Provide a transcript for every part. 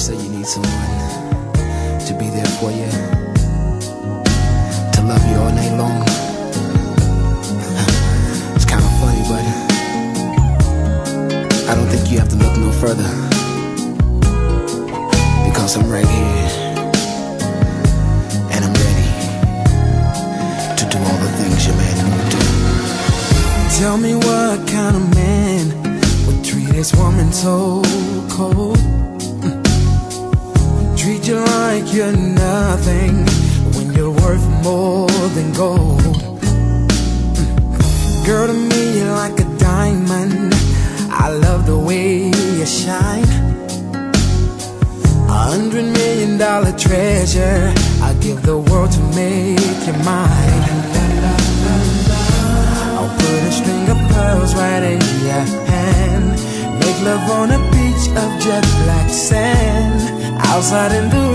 say you need someone to be there for you, to love you all night long. It's kind of funny, but I don't think you have to look no further because I'm right here and I'm ready to do all the things your man won't do. Tell me what kind of man would treat his woman so cold. You're nothing when you're worth more than gold. Mm. Girl, to me, you're like a diamond. I love the way you shine. A hundred million dollar treasure. I give the world to make you mine. I'll put a string of pearls right in your hand. Make love on a beach of jet black sand. Outside in the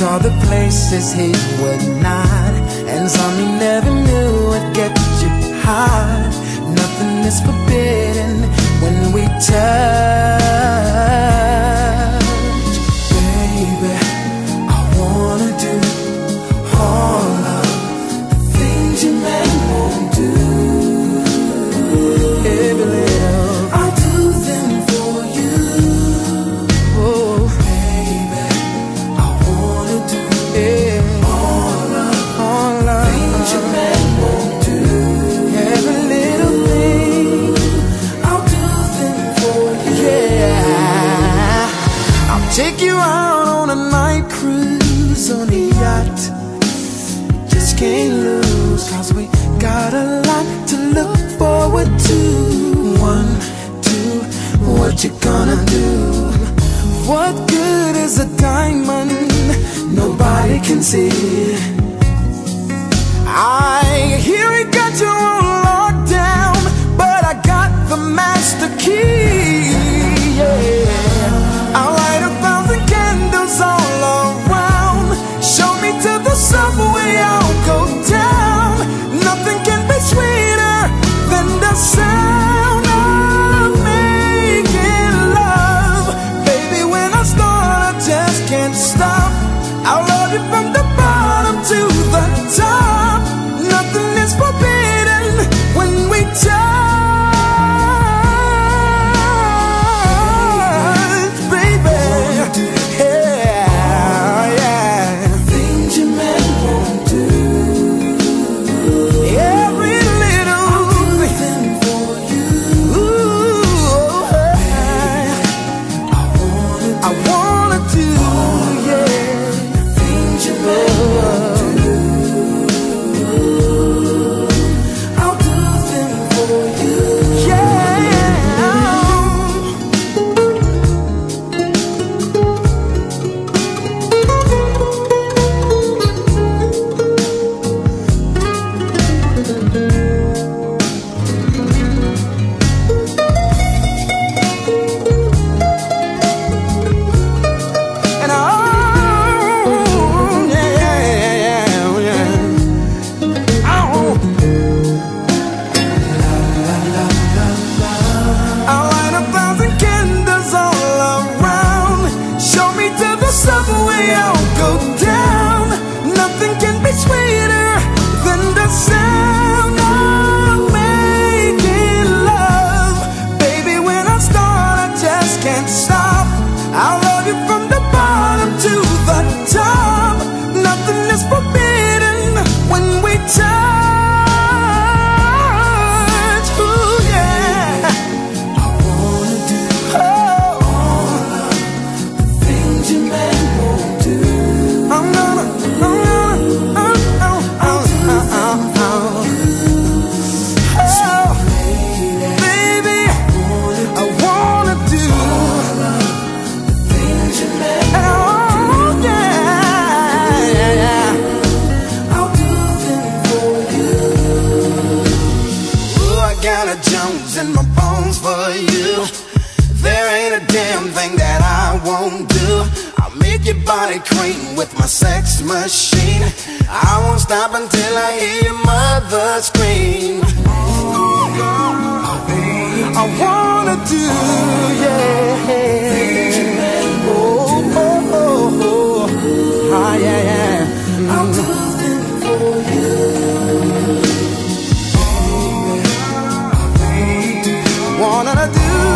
I'll all the places he would not, and some he never knew would get you hot. Nothing is forbidden can't lose, cause we got a lot to look forward to. One, two, what you gonna do? What good is a diamond nobody can see? I hear it got you on Jones in my bones for you. There ain't a damn thing that I won't do. I'll make your body cream with my sex machine. I won't stop until I hear your mother scream. I wanna do, yeah. do.